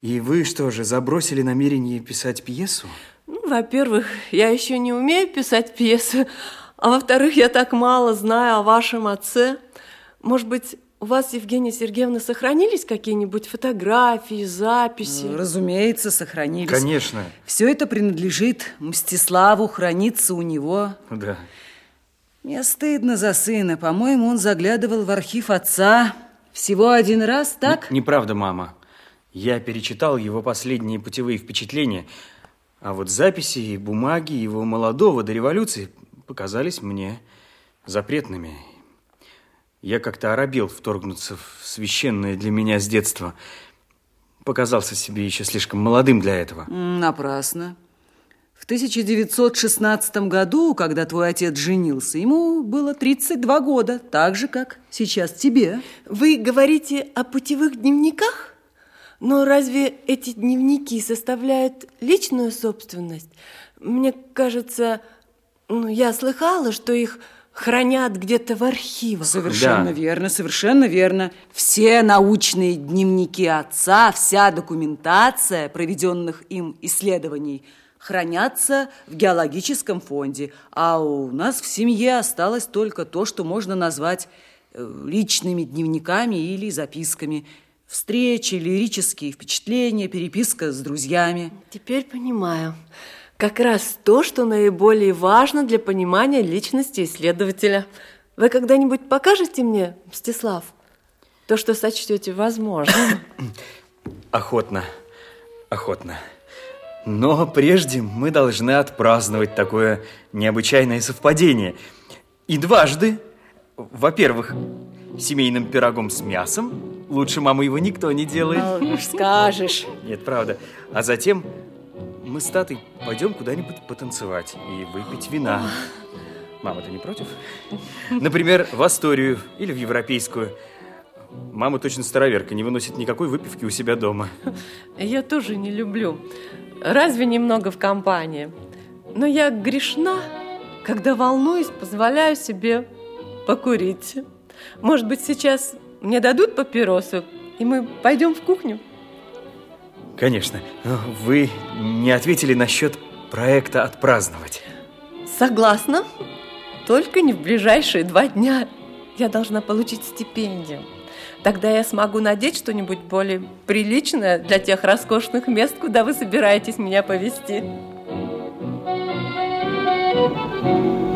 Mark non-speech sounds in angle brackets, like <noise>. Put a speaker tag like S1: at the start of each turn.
S1: И вы что же, забросили намерение писать пьесу?
S2: Ну, во-первых, я еще не умею писать пьесы, а во-вторых, я так мало знаю о вашем отце. Может быть, у вас, Евгения Сергеевна, сохранились какие-нибудь фотографии, записи?
S3: Ну, разумеется, сохранились.
S1: Конечно.
S3: Все это принадлежит Мстиславу, хранится у него.
S1: Да.
S3: Мне стыдно за сына. По-моему, он заглядывал в архив отца всего один раз, так?
S1: Не, неправда, мама. Я перечитал его последние путевые впечатления, а вот записи и бумаги его молодого до революции показались мне запретными. Я как-то оробел вторгнуться в священное для меня с детства. Показался себе еще слишком молодым для этого.
S3: Напрасно. В 1916 году, когда твой отец женился, ему было 32 года, так же, как сейчас тебе.
S2: Вы говорите о путевых дневниках? Но разве эти дневники составляют личную собственность? Мне кажется, ну, я слыхала, что их хранят где-то в архивах.
S3: Совершенно
S1: Да.
S3: верно, совершенно верно. Все научные дневники отца, вся документация проведенных им исследований хранятся в геологическом фонде, а у нас в семье осталось только то, что можно назвать э, личными дневниками или записками. Встречи, лирические впечатления, переписка с друзьями.
S2: Теперь понимаю. Как раз то, что наиболее важно для понимания личности исследователя. Вы когда-нибудь покажете мне, Мстислав, то, что сочтете возможным? <coughs>
S1: Охотно, охотно. Но прежде мы должны отпраздновать такое необычайное совпадение. И дважды. Во-первых, семейным пирогом с мясом. Лучше мамы его никто не делает.
S3: Ну, скажешь.
S1: Нет, правда. А затем мы с Татой пойдем куда-нибудь потанцевать и выпить вина. Мама, ты не против? Например, в Асторию или в Европейскую. Мама точно староверка, не выносит никакой выпивки у себя дома.
S2: Я тоже не люблю. Разве немного в компании. Но я грешна, когда волнуюсь, позволяю себе покурить. Может быть, сейчас мне дадут папиросу, и мы пойдем в кухню?
S1: Конечно. Вы не ответили насчет проекта «Отпраздновать».
S2: Согласна. Только не в ближайшие два дня. Я должна получить стипендию. Тогда я смогу надеть что-нибудь более приличное для тех роскошных мест, куда вы собираетесь меня повезти.
S4: Thank you.